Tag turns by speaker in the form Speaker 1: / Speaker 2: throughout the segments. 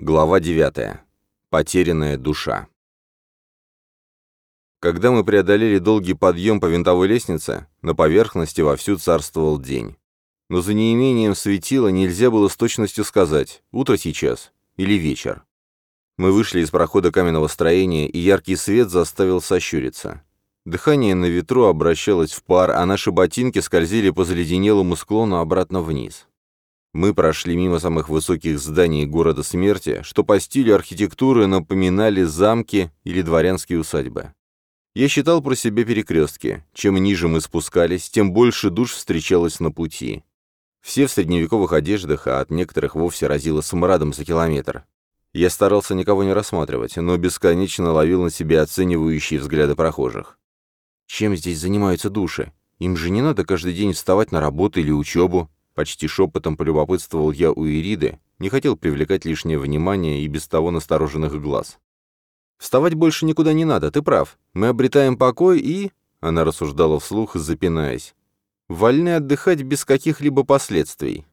Speaker 1: Глава 9. Потерянная душа. Когда мы преодолели долгий подъем по винтовой лестнице, на поверхности вовсю царствовал день. Но за неимением светила нельзя было с точностью сказать, утро сейчас или вечер. Мы вышли из прохода каменного строения, и яркий свет заставил сощуриться. Дыхание на ветру обращалось в пар, а наши ботинки скользили по заледенелому склону обратно вниз. Мы прошли мимо самых высоких зданий города смерти, что по стилю архитектуры напоминали замки или дворянские усадьбы. Я считал про себя перекрестки. Чем ниже мы спускались, тем больше душ встречалось на пути. Все в средневековых одеждах, а от некоторых вовсе разило смрадом за километр. Я старался никого не рассматривать, но бесконечно ловил на себе оценивающие взгляды прохожих. Чем здесь занимаются души? Им же не надо каждый день вставать на работу или учебу. Почти шепотом полюбопытствовал я у Ириды, не хотел привлекать лишнее внимание и без того настороженных глаз. «Вставать больше никуда не надо, ты прав. Мы обретаем покой и...» Она рассуждала вслух, запинаясь. «Вольны отдыхать без каких-либо последствий.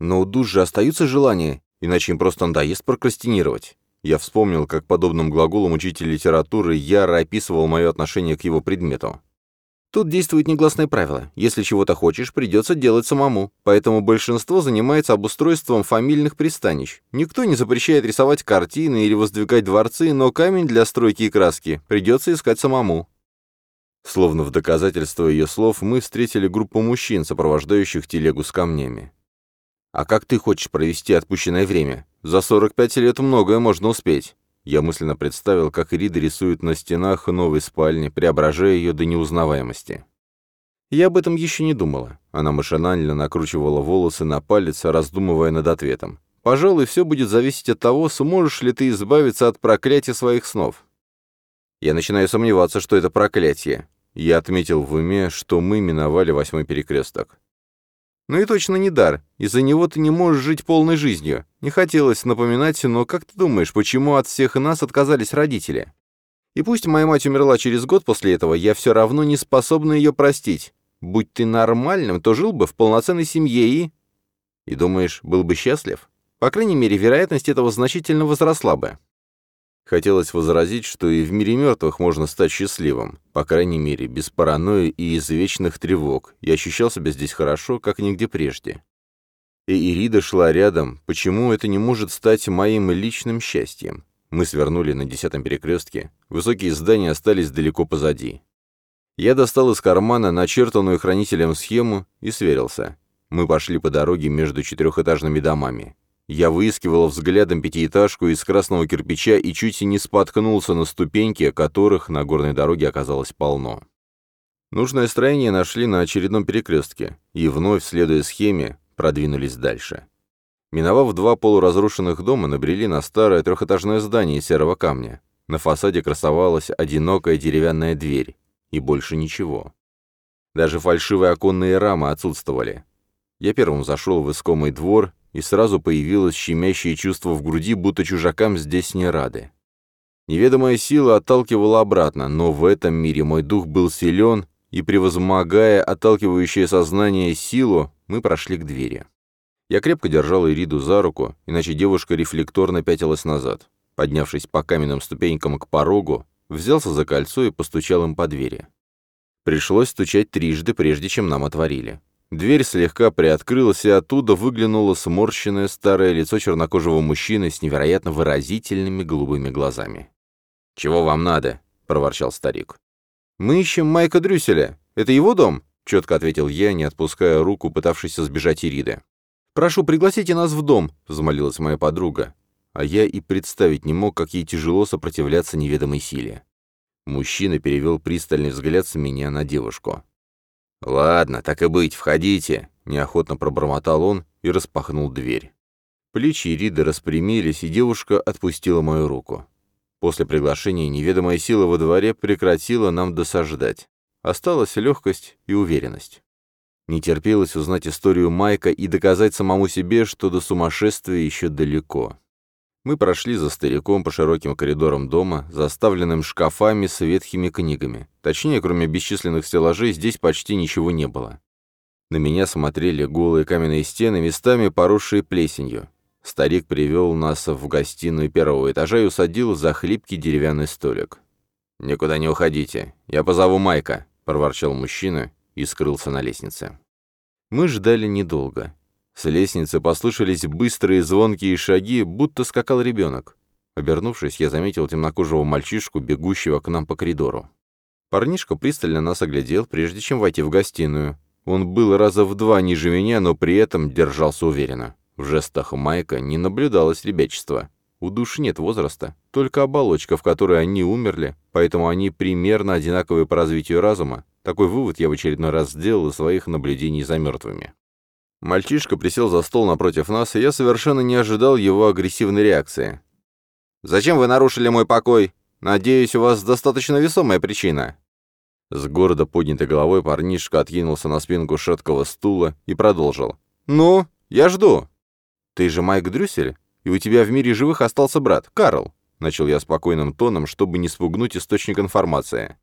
Speaker 1: Но у душ же остаются желания, иначе им просто надоест прокрастинировать». Я вспомнил, как подобным глаголом учитель литературы яро описывал мое отношение к его предмету. Тут действует негласное правило. Если чего-то хочешь, придется делать самому. Поэтому большинство занимается обустройством фамильных пристанищ. Никто не запрещает рисовать картины или воздвигать дворцы, но камень для стройки и краски придется искать самому. Словно в доказательство ее слов, мы встретили группу мужчин, сопровождающих телегу с камнями. «А как ты хочешь провести отпущенное время? За 45 лет многое можно успеть». Я мысленно представил, как Ирида рисует на стенах новой спальни, преображая ее до неузнаваемости. Я об этом еще не думала. Она машинально накручивала волосы на палец, раздумывая над ответом. «Пожалуй, все будет зависеть от того, сможешь ли ты избавиться от проклятия своих снов». Я начинаю сомневаться, что это проклятие. Я отметил в уме, что мы миновали восьмой перекресток. Ну и точно не дар. Из-за него ты не можешь жить полной жизнью. Не хотелось напоминать, но как ты думаешь, почему от всех нас отказались родители? И пусть моя мать умерла через год после этого, я все равно не способна ее простить. Будь ты нормальным, то жил бы в полноценной семье и... И думаешь, был бы счастлив? По крайней мере, вероятность этого значительно возросла бы. Хотелось возразить, что и в мире мертвых можно стать счастливым, по крайней мере, без паранойи и извечных тревог, и ощущал себя здесь хорошо, как нигде прежде. И Ирида шла рядом, почему это не может стать моим личным счастьем? Мы свернули на десятом перекрестке, высокие здания остались далеко позади. Я достал из кармана начертанную хранителем схему и сверился. Мы пошли по дороге между четырехэтажными домами. Я выискивал взглядом пятиэтажку из красного кирпича и чуть и не споткнулся на ступеньки, которых на горной дороге оказалось полно. Нужное строение нашли на очередном перекрестке, и вновь, следуя схеме, продвинулись дальше. Миновав два полуразрушенных дома, набрели на старое трехэтажное здание из серого камня. На фасаде красовалась одинокая деревянная дверь, и больше ничего. Даже фальшивые оконные рамы отсутствовали. Я первым зашел в искомый двор и сразу появилось щемящее чувство в груди, будто чужакам здесь не рады. Неведомая сила отталкивала обратно, но в этом мире мой дух был силен, и, превозмогая отталкивающее сознание силу, мы прошли к двери. Я крепко держал Ириду за руку, иначе девушка рефлекторно пятилась назад. Поднявшись по каменным ступенькам к порогу, взялся за кольцо и постучал им по двери. Пришлось стучать трижды, прежде чем нам отворили. Дверь слегка приоткрылась, и оттуда выглянуло сморщенное старое лицо чернокожего мужчины с невероятно выразительными голубыми глазами. «Чего вам надо?» — проворчал старик. «Мы ищем Майка Дрюселя. Это его дом?» — четко ответил я, не отпуская руку, пытавшейся сбежать Ириды. «Прошу, пригласите нас в дом», — взмолилась моя подруга. А я и представить не мог, как ей тяжело сопротивляться неведомой силе. Мужчина перевел пристальный взгляд с меня на девушку. «Ладно, так и быть, входите», — неохотно пробормотал он и распахнул дверь. Плечи Ириды распрямились, и девушка отпустила мою руку. После приглашения неведомая сила во дворе прекратила нам досаждать. Осталась легкость и уверенность. Не терпелось узнать историю Майка и доказать самому себе, что до сумасшествия еще далеко. Мы прошли за стариком по широким коридорам дома, заставленным шкафами с ветхими книгами. Точнее, кроме бесчисленных стеллажей, здесь почти ничего не было. На меня смотрели голые каменные стены, местами поросшие плесенью. Старик привел нас в гостиную первого этажа и усадил за хлипкий деревянный столик. «Никуда не уходите. Я позову Майка», — проворчал мужчина и скрылся на лестнице. Мы ждали недолго. С лестницы послышались быстрые звонкие шаги, будто скакал ребенок. Обернувшись, я заметил темнокожего мальчишку, бегущего к нам по коридору. Парнишка пристально нас оглядел, прежде чем войти в гостиную. Он был раза в два ниже меня, но при этом держался уверенно. В жестах Майка не наблюдалось ребячества. У душ нет возраста, только оболочка, в которой они умерли, поэтому они примерно одинаковые по развитию разума. Такой вывод я в очередной раз сделал из своих наблюдений за мертвыми. Мальчишка присел за стол напротив нас, и я совершенно не ожидал его агрессивной реакции. «Зачем вы нарушили мой покой? Надеюсь, у вас достаточно весомая причина». С города поднятой головой парнишка откинулся на спинку шаткого стула и продолжил. «Ну, я жду». «Ты же Майк Дрюсель, и у тебя в мире живых остался брат, Карл», начал я спокойным тоном, чтобы не спугнуть источник информации.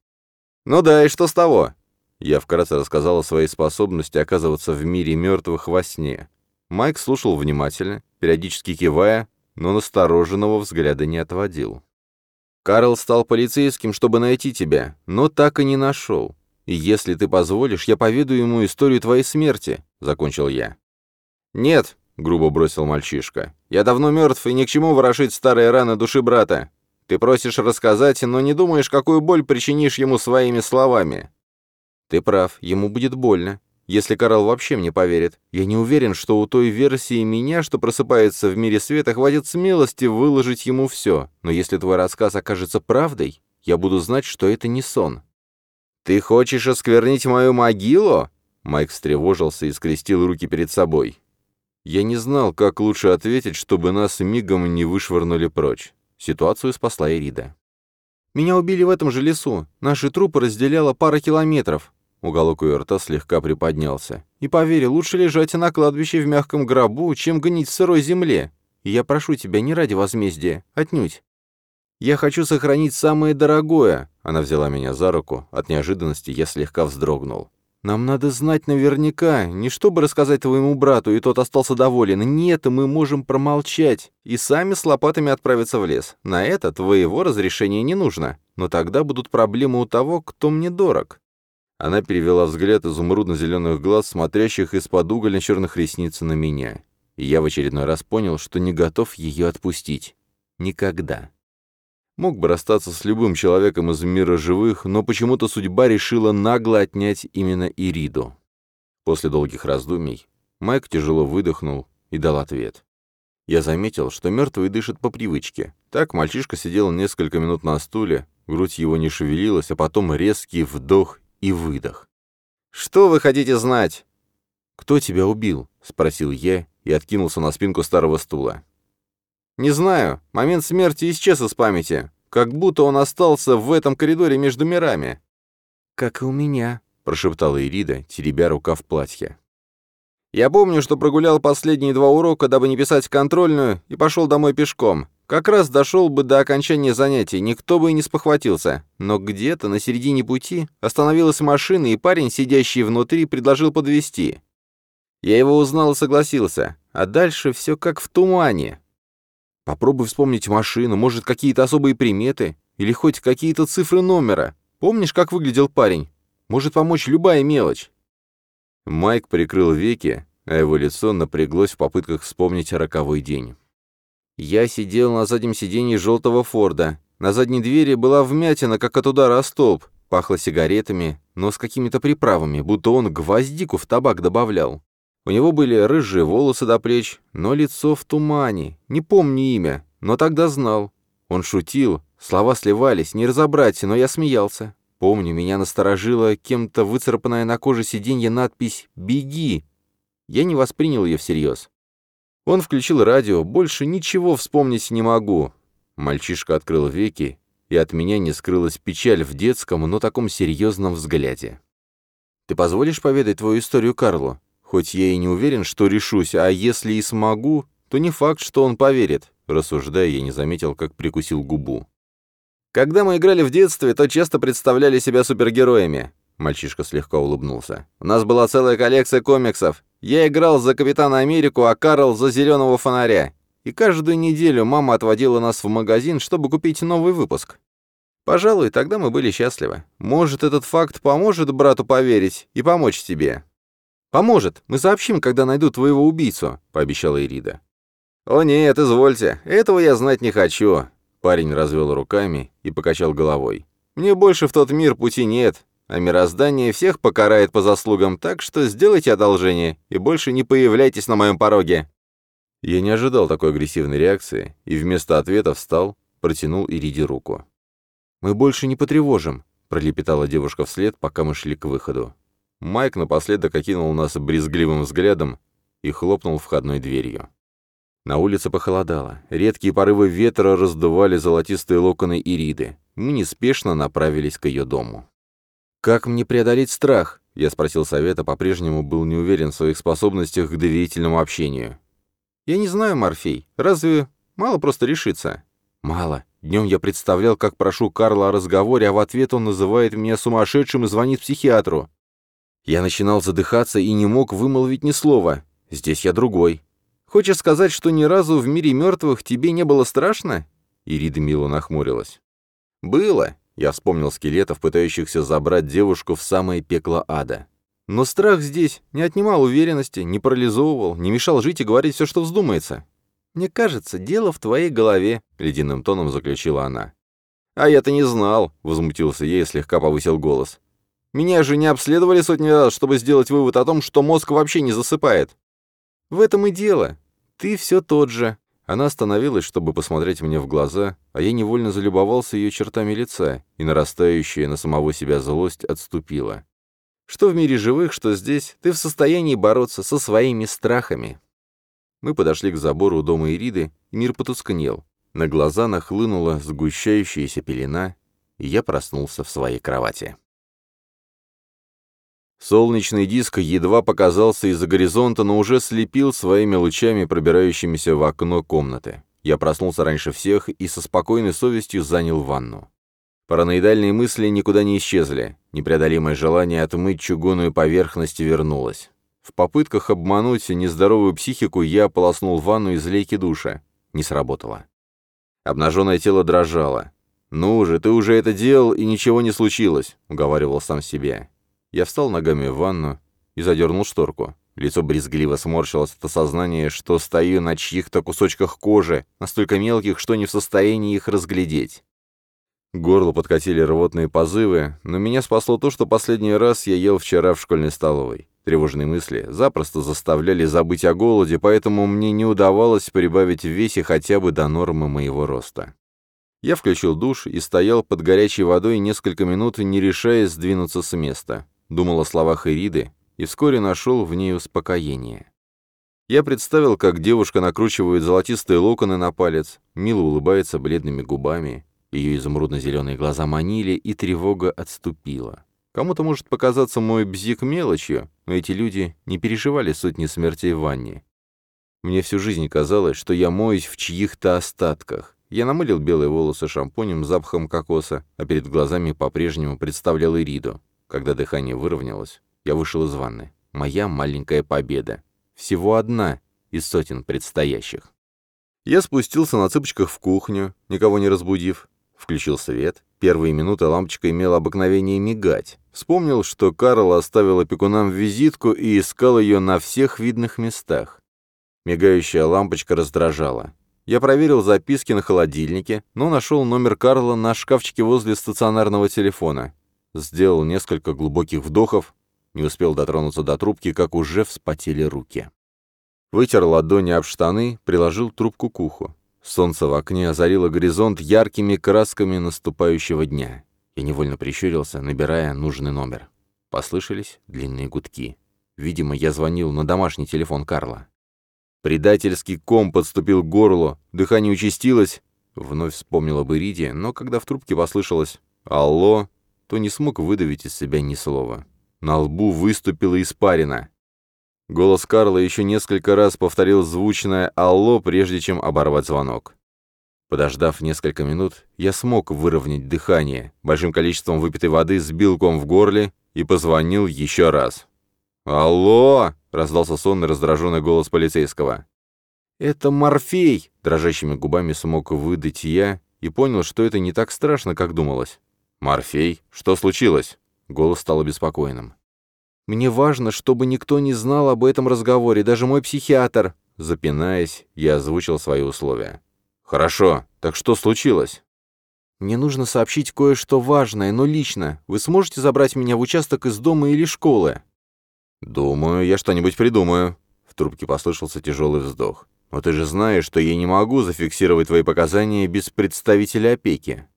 Speaker 1: «Ну да, и что с того?» Я вкратце рассказал о своей способности оказываться в мире мертвых во сне. Майк слушал внимательно, периодически кивая, но настороженного взгляда не отводил. «Карл стал полицейским, чтобы найти тебя, но так и не нашел. И если ты позволишь, я поведу ему историю твоей смерти», — закончил я. «Нет», — грубо бросил мальчишка, — «я давно мертв, и ни к чему ворошить старые раны души брата. Ты просишь рассказать, но не думаешь, какую боль причинишь ему своими словами. Ты прав, ему будет больно. Если Карл вообще мне поверит. Я не уверен, что у той версии меня, что просыпается в мире света, хватит смелости выложить ему все. Но если твой рассказ окажется правдой, я буду знать, что это не сон. «Ты хочешь осквернить мою могилу?» Майк встревожился и скрестил руки перед собой. Я не знал, как лучше ответить, чтобы нас мигом не вышвырнули прочь. Ситуацию спасла Ирида. «Меня убили в этом же лесу. Наши трупы разделяла пара километров. Уголок ее рта слегка приподнялся. «И поверь, лучше лежать на кладбище в мягком гробу, чем гнить в сырой земле. И я прошу тебя не ради возмездия, отнюдь. Я хочу сохранить самое дорогое». Она взяла меня за руку. От неожиданности я слегка вздрогнул. «Нам надо знать наверняка, не чтобы рассказать твоему брату, и тот остался доволен. Нет, мы можем промолчать и сами с лопатами отправиться в лес. На это твоего разрешения не нужно. Но тогда будут проблемы у того, кто мне дорог. Она перевела взгляд изумрудно-зеленых глаз, смотрящих из-под угольно-черных ресниц на меня. И я в очередной раз понял, что не готов ее отпустить. Никогда. Мог бы расстаться с любым человеком из мира живых, но почему-то судьба решила нагло отнять именно Ириду. После долгих раздумий Майк тяжело выдохнул и дал ответ. Я заметил, что мертвый дышит по привычке. Так мальчишка сидел несколько минут на стуле, грудь его не шевелилась, а потом резкий вдох и выдох. «Что вы хотите знать?» «Кто тебя убил?» — спросил я и откинулся на спинку старого стула. «Не знаю. Момент смерти исчез из памяти. Как будто он остался в этом коридоре между мирами». «Как и у меня», — прошептала Ирида, теребя рука в платье. «Я помню, что прогулял последние два урока, дабы не писать контрольную, и пошел домой пешком. Как раз дошел бы до окончания занятий, никто бы и не спохватился. Но где-то на середине пути остановилась машина, и парень, сидящий внутри, предложил подвезти. Я его узнал и согласился. А дальше все как в тумане. Попробуй вспомнить машину, может, какие-то особые приметы, или хоть какие-то цифры номера. Помнишь, как выглядел парень? Может помочь любая мелочь. Майк прикрыл веки, а его лицо напряглось в попытках вспомнить роковой день. Я сидел на заднем сиденье желтого Форда. На задней двери была вмятина, как от удара о столб. Пахло сигаретами, но с какими-то приправами, будто он гвоздику в табак добавлял. У него были рыжие волосы до плеч, но лицо в тумане. Не помню имя, но тогда знал. Он шутил, слова сливались, не разобрать, но я смеялся. Помню, меня насторожила кем-то выцарапанная на коже сиденье надпись «Беги». Я не воспринял ее всерьез. Он включил радио, больше ничего вспомнить не могу. Мальчишка открыл веки, и от меня не скрылась печаль в детском, но таком серьезном взгляде. «Ты позволишь поведать твою историю Карлу? Хоть я и не уверен, что решусь, а если и смогу, то не факт, что он поверит», рассуждая, я не заметил, как прикусил губу. «Когда мы играли в детстве, то часто представляли себя супергероями. Мальчишка слегка улыбнулся. «У нас была целая коллекция комиксов. Я играл за Капитана Америку, а Карл за Зеленого Фонаря. и каждую неделю мама отводила нас в магазин, чтобы купить новый выпуск. Пожалуй, тогда мы были счастливы. Может, этот факт поможет брату поверить и помочь тебе. Поможет. Мы сообщим, когда найдут твоего убийцу, пообещала Ирида. О нет, извольте. Этого я знать не хочу. Парень развел руками и покачал головой. Мне больше в тот мир пути нет, а мироздание всех покарает по заслугам, так что сделайте одолжение и больше не появляйтесь на моем пороге. Я не ожидал такой агрессивной реакции и вместо ответа встал, протянул Ириде руку. «Мы больше не потревожим», — пролепетала девушка вслед, пока мы шли к выходу. Майк напоследок окинул нас брезгливым взглядом и хлопнул входной дверью. На улице похолодало. Редкие порывы ветра раздували золотистые локоны Ириды. Мы неспешно направились к ее дому. «Как мне преодолеть страх?» Я спросил совета, по-прежнему был не уверен в своих способностях к доверительному общению. «Я не знаю, Морфей. Разве мало просто решиться?» «Мало. Днем я представлял, как прошу Карла о разговоре, а в ответ он называет меня сумасшедшим и звонит психиатру. Я начинал задыхаться и не мог вымолвить ни слова. Здесь я другой. Хочешь сказать, что ни разу в мире мертвых тебе не было страшно?» Ирида мило нахмурилась. «Было», — я вспомнил скелетов, пытающихся забрать девушку в самое пекло ада. «Но страх здесь не отнимал уверенности, не парализовывал, не мешал жить и говорить все, что вздумается. «Мне кажется, дело в твоей голове», — ледяным тоном заключила она. «А я-то не знал», — возмутился я и слегка повысил голос. «Меня же не обследовали сотни раз, чтобы сделать вывод о том, что мозг вообще не засыпает». «В этом и дело. Ты все тот же». Она остановилась, чтобы посмотреть мне в глаза, а я невольно залюбовался ее чертами лица, и нарастающая на самого себя злость отступила. «Что в мире живых, что здесь, ты в состоянии бороться со своими страхами». Мы подошли к забору дома Ириды, и мир потускнел. На глаза нахлынула сгущающаяся пелена, и я проснулся в своей кровати. Солнечный диск едва показался из-за горизонта, но уже слепил своими лучами, пробирающимися в окно комнаты. Я проснулся раньше всех и со спокойной совестью занял ванну. Параноидальные мысли никуда не исчезли. Непреодолимое желание отмыть чугунную поверхность вернулось. В попытках обмануть нездоровую психику я полоснул ванну из лейки душа. Не сработало. Обнаженное тело дрожало. «Ну же, ты уже это делал, и ничего не случилось», — уговаривал сам себе. Я встал ногами в ванну и задернул шторку. Лицо брезгливо сморщилось от осознания, что стою на чьих-то кусочках кожи, настолько мелких, что не в состоянии их разглядеть. Горло подкатили рвотные позывы, но меня спасло то, что последний раз я ел вчера в школьной столовой. Тревожные мысли запросто заставляли забыть о голоде, поэтому мне не удавалось прибавить в весе хотя бы до нормы моего роста. Я включил душ и стоял под горячей водой несколько минут, не решаясь сдвинуться с места. Думал о словах Ириды и вскоре нашел в ней успокоение. Я представил, как девушка накручивает золотистые локоны на палец, мило улыбается бледными губами, ее изумрудно-зеленые глаза манили, и тревога отступила. Кому-то может показаться мой бзик мелочью, но эти люди не переживали сотни смертей в ванне. Мне всю жизнь казалось, что я моюсь в чьих-то остатках. Я намылил белые волосы шампунем с запахом кокоса, а перед глазами по-прежнему представлял Ириду. Когда дыхание выровнялось, я вышел из ванны. Моя маленькая победа. Всего одна из сотен предстоящих. Я спустился на цыпочках в кухню, никого не разбудив, включил свет Первые минуты лампочка имела обыкновение мигать. Вспомнил, что Карл оставил опекунам визитку и искал ее на всех видных местах. Мигающая лампочка раздражала. Я проверил записки на холодильнике, но нашел номер Карла на шкафчике возле стационарного телефона. Сделал несколько глубоких вдохов, не успел дотронуться до трубки, как уже вспотели руки. Вытер ладони об штаны, приложил трубку к уху. Солнце в окне озарило горизонт яркими красками наступающего дня. Я невольно прищурился, набирая нужный номер. Послышались длинные гудки. Видимо, я звонил на домашний телефон Карла. Предательский ком подступил к горлу, дыхание участилось. Вновь вспомнил об Ириде, но когда в трубке послышалось «Алло», то не смог выдавить из себя ни слова. На лбу выступила испарина. Голос Карла еще несколько раз повторил звучное «Алло», прежде чем оборвать звонок. Подождав несколько минут, я смог выровнять дыхание, большим количеством выпитой воды сбил ком в горле и позвонил еще раз. «Алло!» — раздался сонный раздраженный голос полицейского. «Это морфей!» — дрожащими губами смог выдать я и понял, что это не так страшно, как думалось. «Морфей? Что случилось?» Голос стал обеспокоенным. «Мне важно, чтобы никто не знал об этом разговоре, даже мой психиатр!» Запинаясь, я озвучил свои условия. «Хорошо. Так что случилось?» «Мне нужно сообщить кое-что важное, но лично. Вы сможете забрать меня в участок из дома или школы?» «Думаю, я что-нибудь придумаю». В трубке послышался тяжелый вздох. «Но ты же знаешь, что я не могу зафиксировать твои показания без представителя опеки».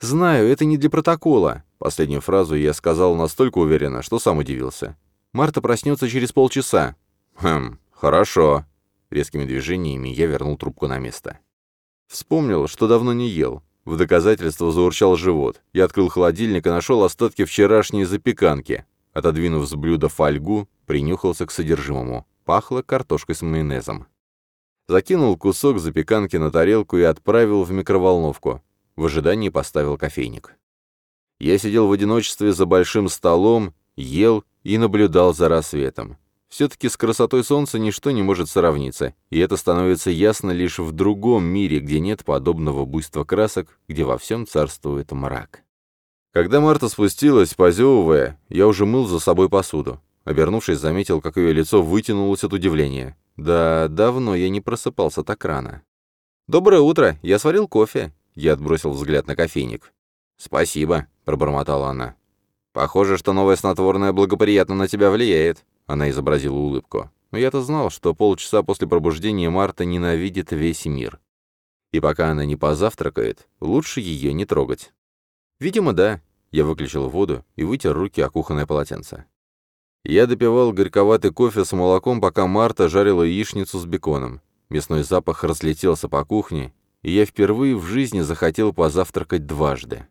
Speaker 1: «Знаю, это не для протокола». Последнюю фразу я сказал настолько уверенно, что сам удивился. «Марта проснется через полчаса». «Хм, хорошо». Резкими движениями я вернул трубку на место. Вспомнил, что давно не ел. В доказательство заурчал живот. Я открыл холодильник и нашел остатки вчерашней запеканки. Отодвинув с блюда фольгу, принюхался к содержимому. Пахло картошкой с майонезом. Закинул кусок запеканки на тарелку и отправил в микроволновку. В ожидании поставил кофейник. Я сидел в одиночестве за большим столом, ел и наблюдал за рассветом. Все-таки с красотой солнца ничто не может сравниться, и это становится ясно лишь в другом мире, где нет подобного буйства красок, где во всем царствует мрак. Когда Марта спустилась, позевывая, я уже мыл за собой посуду. Обернувшись, заметил, как ее лицо вытянулось от удивления. Да, давно я не просыпался так рано. «Доброе утро, я сварил кофе», — я отбросил взгляд на кофейник. «Спасибо», — пробормотала она. «Похоже, что новое снотворное благоприятно на тебя влияет». Она изобразила улыбку. Но я-то знал, что полчаса после пробуждения Марта ненавидит весь мир. И пока она не позавтракает, лучше ее не трогать. Видимо, да. Я выключил воду и вытер руки о кухонное полотенце. Я допивал горьковатый кофе с молоком, пока Марта жарила яичницу с беконом. Мясной запах разлетелся по кухне, и я впервые в жизни захотел позавтракать дважды.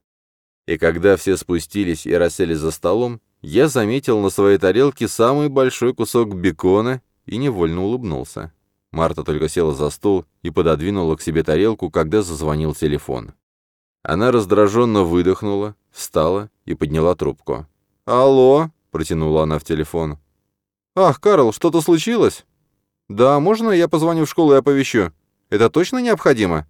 Speaker 1: И когда все спустились и расселись за столом, я заметил на своей тарелке самый большой кусок бекона и невольно улыбнулся. Марта только села за стол и пододвинула к себе тарелку, когда зазвонил телефон. Она раздраженно выдохнула, встала и подняла трубку. «Алло?» — протянула она в телефон. «Ах, Карл, что-то случилось?» «Да, можно я позвоню в школу и оповещу? Это точно необходимо?»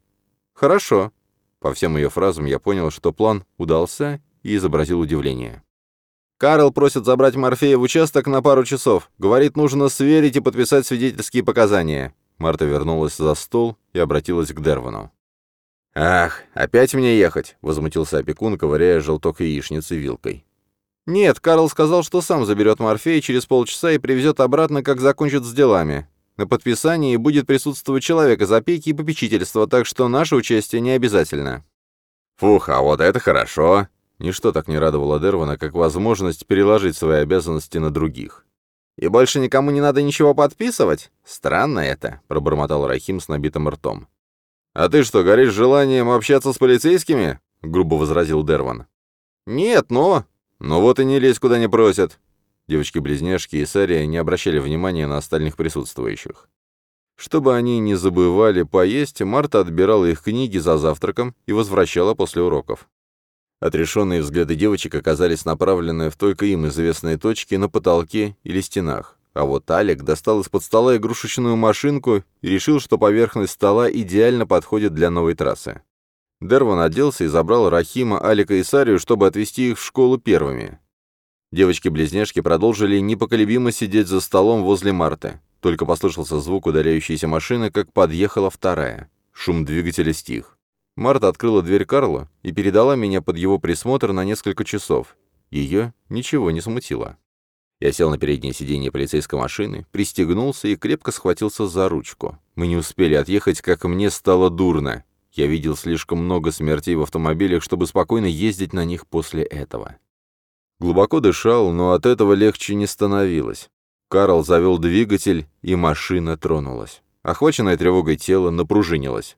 Speaker 1: «Хорошо». По всем ее фразам я понял, что план удался и изобразил удивление. Карл просит забрать Морфея в участок на пару часов. Говорит, нужно сверить и подписать свидетельские показания». Марта вернулась за стол и обратилась к Дервану. «Ах, опять мне ехать?» — возмутился опекун, ковыряя желток яичницы вилкой. «Нет, Карл сказал, что сам заберет Морфея через полчаса и привезет обратно, как закончит с делами. На подписании будет присутствовать человек из опеки и попечительства, так что наше участие не обязательно». «Фух, а вот это хорошо!» Ничто так не радовало Дервана, как возможность переложить свои обязанности на других. «И больше никому не надо ничего подписывать? Странно это», — пробормотал Рахим с набитым ртом. «А ты что, горишь желанием общаться с полицейскими?» — грубо возразил Дерван. «Нет, но...» «Ну вот и не лезь, куда не просят». Девочки-близняшки и Сария не обращали внимания на остальных присутствующих. Чтобы они не забывали поесть, Марта отбирала их книги за завтраком и возвращала после уроков. Отрешенные взгляды девочек оказались направлены в только им известные точки на потолке или стенах. А вот Алик достал из-под стола игрушечную машинку и решил, что поверхность стола идеально подходит для новой трассы. Дерван оделся и забрал Рахима, Алика и Сарию, чтобы отвезти их в школу первыми. Девочки-близняшки продолжили непоколебимо сидеть за столом возле Марты. Только послышался звук ударяющейся машины, как подъехала вторая. Шум двигателя стих. Марта открыла дверь Карла и передала меня под его присмотр на несколько часов. Ее ничего не смутило. Я сел на переднее сиденье полицейской машины, пристегнулся и крепко схватился за ручку. Мы не успели отъехать, как мне стало дурно. Я видел слишком много смертей в автомобилях, чтобы спокойно ездить на них после этого. Глубоко дышал, но от этого легче не становилось. Карл завел двигатель, и машина тронулась. Охваченное тревогой тело напружинилось.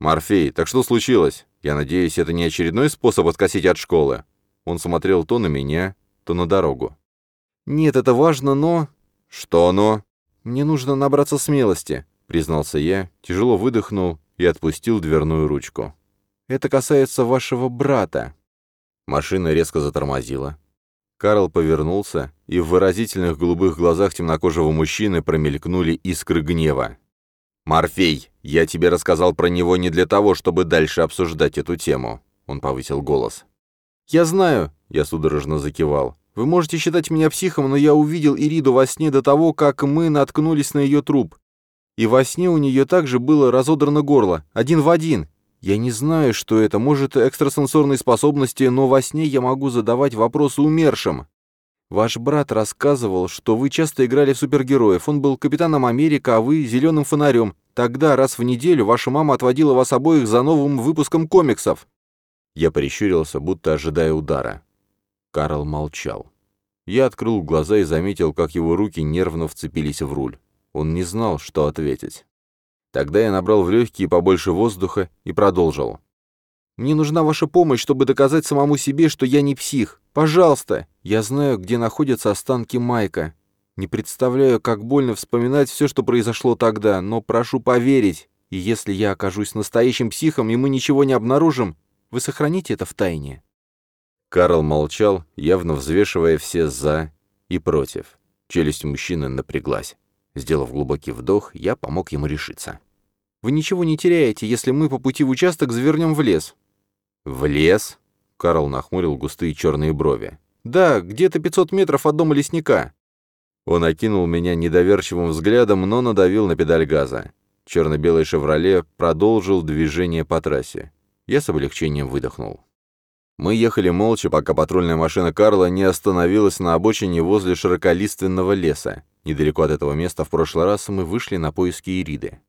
Speaker 1: «Морфей, так что случилось? Я надеюсь, это не очередной способ откосить от школы?» Он смотрел то на меня, то на дорогу. «Нет, это важно, но...» «Что но?» «Мне нужно набраться смелости», — признался я, тяжело выдохнул и отпустил дверную ручку. «Это касается вашего брата». Машина резко затормозила. Карл повернулся, и в выразительных голубых глазах темнокожего мужчины промелькнули искры гнева. «Морфей, я тебе рассказал про него не для того, чтобы дальше обсуждать эту тему», — он повысил голос.
Speaker 2: «Я знаю», — я судорожно закивал. «Вы можете считать меня психом, но я увидел Ириду во сне до того, как мы наткнулись на ее труп. И во сне у нее также было разодрано горло, один в один. Я не знаю, что это, может, экстрасенсорные способности, но во сне я могу задавать вопросы умершим. Ваш брат рассказывал, что вы часто играли в супергероев. Он был капитаном Америка, а вы — зеленым фонарем. Тогда раз в неделю ваша мама отводила вас обоих за новым выпуском комиксов.
Speaker 1: Я прищурился, будто ожидая удара. Карл молчал. Я открыл глаза и заметил, как его руки нервно вцепились в руль. Он не знал, что ответить. Тогда я набрал в легкие побольше воздуха и продолжил.
Speaker 2: «Мне нужна ваша помощь, чтобы доказать самому себе, что я не псих. Пожалуйста! Я знаю, где находятся останки Майка. Не представляю, как больно вспоминать все, что произошло тогда, но прошу поверить, и если я окажусь настоящим психом, и мы ничего не обнаружим, вы сохраните это в тайне?»
Speaker 1: Карл молчал, явно взвешивая все «за» и «против». Челюсть мужчины напряглась. Сделав глубокий вдох, я помог ему решиться.
Speaker 2: «Вы ничего не теряете, если мы по пути в участок завернем в лес».
Speaker 1: «В лес?» — Карл нахмурил густые черные брови.
Speaker 2: «Да, где-то 500 метров от дома лесника».
Speaker 1: Он окинул меня недоверчивым взглядом, но надавил на педаль газа. Черно-белый «Шевроле» продолжил движение по трассе. Я с облегчением выдохнул. Мы ехали молча, пока патрульная машина Карла не остановилась на обочине возле широколиственного леса. Недалеко от этого места в прошлый раз мы вышли на поиски Ириды.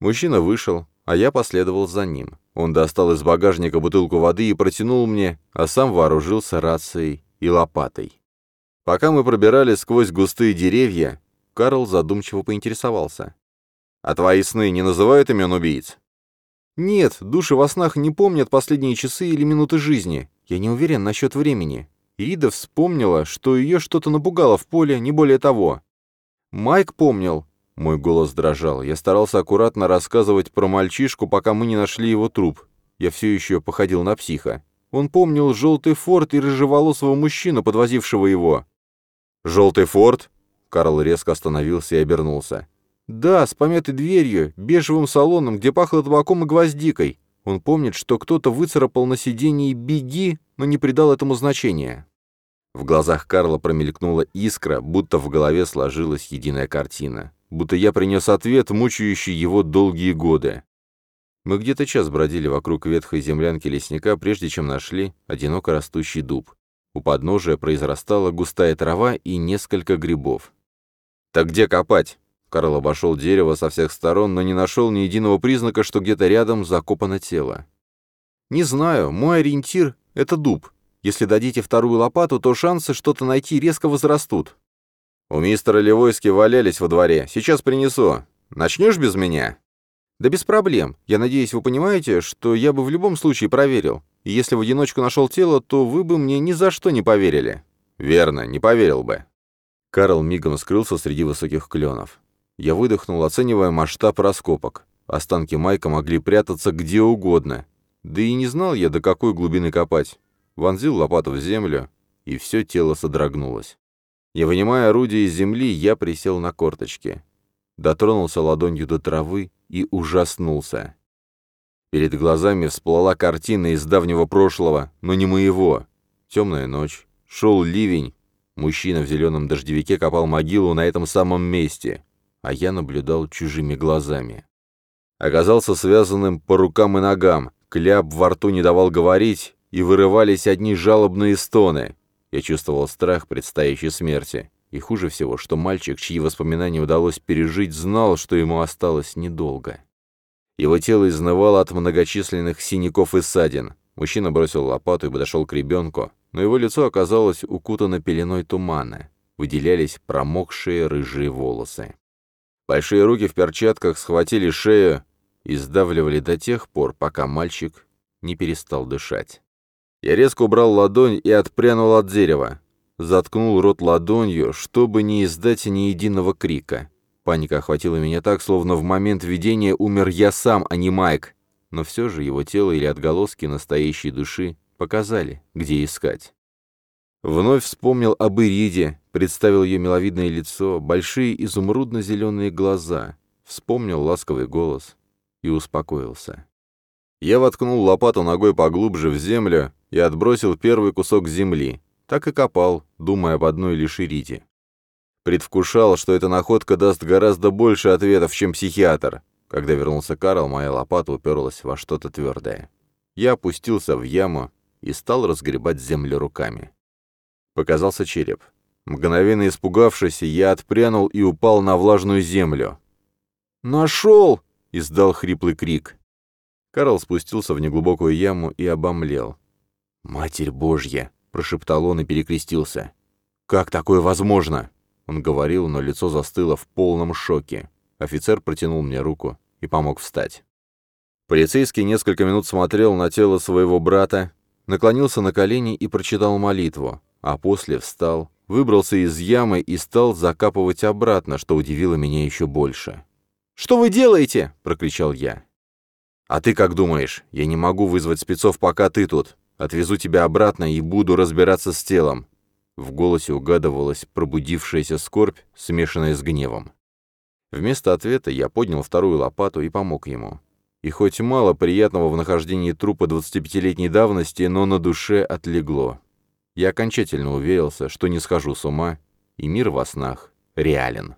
Speaker 1: Мужчина вышел, а я последовал за ним. Он достал из багажника бутылку воды и протянул мне, а сам вооружился рацией и лопатой. Пока мы пробирались сквозь густые деревья, Карл задумчиво поинтересовался. «А твои сны не называют имен убийц?»
Speaker 2: «Нет, души во снах не помнят последние часы или минуты жизни. Я не уверен насчет времени. Ирида вспомнила, что ее что-то напугало в поле, не более того. Майк помнил». Мой голос дрожал. Я старался аккуратно рассказывать про мальчишку, пока мы не нашли его труп. Я все еще походил на психа. Он помнил желтый форт и рыжеволосого мужчину, подвозившего его.
Speaker 1: «Желтый форт?» Карл резко остановился и обернулся.
Speaker 2: Да, с помятой дверью, бежевым салоном, где пахло табаком и гвоздикой. Он помнит, что кто-то выцарапал на сиденье «беги», но не придал этому значения.
Speaker 1: В глазах Карла промелькнула искра, будто в голове сложилась единая картина. Будто я принес ответ, мучающий его долгие годы. Мы где-то час бродили вокруг ветхой землянки лесника, прежде чем нашли одиноко растущий дуб. У подножия произрастала густая трава и несколько грибов. «Так где копать?» Карл обошел дерево со всех сторон, но не нашел ни единого признака, что где-то рядом закопано тело.
Speaker 2: «Не знаю, мой ориентир — это дуб. Если дадите вторую лопату, то шансы что-то найти резко возрастут».
Speaker 1: «У мистера Левойски валялись во дворе. Сейчас принесу. Начнешь без меня?»
Speaker 2: «Да без проблем. Я надеюсь, вы понимаете, что я бы в любом случае проверил. И если в одиночку нашел тело, то вы бы мне ни за что не поверили».
Speaker 1: «Верно, не поверил бы». Карл мигом скрылся среди высоких кленов. Я выдохнул, оценивая масштаб раскопок. Останки Майка могли прятаться где угодно. Да и не знал я, до какой глубины копать. Вонзил лопату в землю, и все тело содрогнулось. Не вынимая орудие из земли, я присел на корточки. Дотронулся ладонью до травы и ужаснулся. Перед глазами всплыла картина из давнего прошлого, но не моего. Темная ночь, шел ливень, мужчина в зеленом дождевике копал могилу на этом самом месте а я наблюдал чужими глазами. Оказался связанным по рукам и ногам, кляп во рту не давал говорить, и вырывались одни жалобные стоны. Я чувствовал страх предстоящей смерти. И хуже всего, что мальчик, чьи воспоминания удалось пережить, знал, что ему осталось недолго. Его тело изнывало от многочисленных синяков и ссадин. Мужчина бросил лопату и подошел к ребенку, но его лицо оказалось укутано пеленой тумана. Выделялись промокшие рыжие волосы. Большие руки в перчатках схватили шею и сдавливали до тех пор, пока мальчик не перестал дышать. Я резко убрал ладонь и отпрянул от дерева. Заткнул рот ладонью, чтобы не издать ни единого крика. Паника охватила меня так, словно в момент видения умер я сам, а не Майк. Но все же его тело или отголоски настоящей души показали, где искать. Вновь вспомнил об Ириде, представил ее миловидное лицо, большие изумрудно-зеленые глаза. вспомнил ласковый голос и успокоился. Я воткнул лопату ногой поглубже в землю и отбросил первый кусок земли. Так и копал, думая об одной лишь Ирите. Предвкушал, что эта находка даст гораздо больше ответов, чем психиатр. Когда вернулся Карл, моя лопата уперлась во что-то твердое. Я опустился в яму и стал разгребать землю руками. Показался череп. Мгновенно испугавшись, я отпрянул и упал на влажную землю. «Нашел!» — издал хриплый крик. Карл спустился в неглубокую яму и обомлел. «Матерь Божья!» — прошептал он и перекрестился. «Как такое возможно?» Он говорил, но лицо застыло в полном шоке. Офицер протянул мне руку и помог встать. Полицейский несколько минут смотрел на тело своего брата, наклонился на колени и прочитал молитву, а после встал, выбрался из ямы и стал закапывать обратно, что удивило меня еще больше. «Что вы делаете?» — прокричал я. «А ты как думаешь? Я не могу вызвать спецов, пока ты тут. Отвезу тебя обратно и буду разбираться с телом». В голосе угадывалась пробудившаяся скорбь, смешанная с гневом. Вместо ответа я поднял вторую лопату и помог ему. И хоть мало приятного в нахождении трупа 25-летней давности, но на душе отлегло. Я окончательно уверился, что не схожу с ума, и мир во снах реален.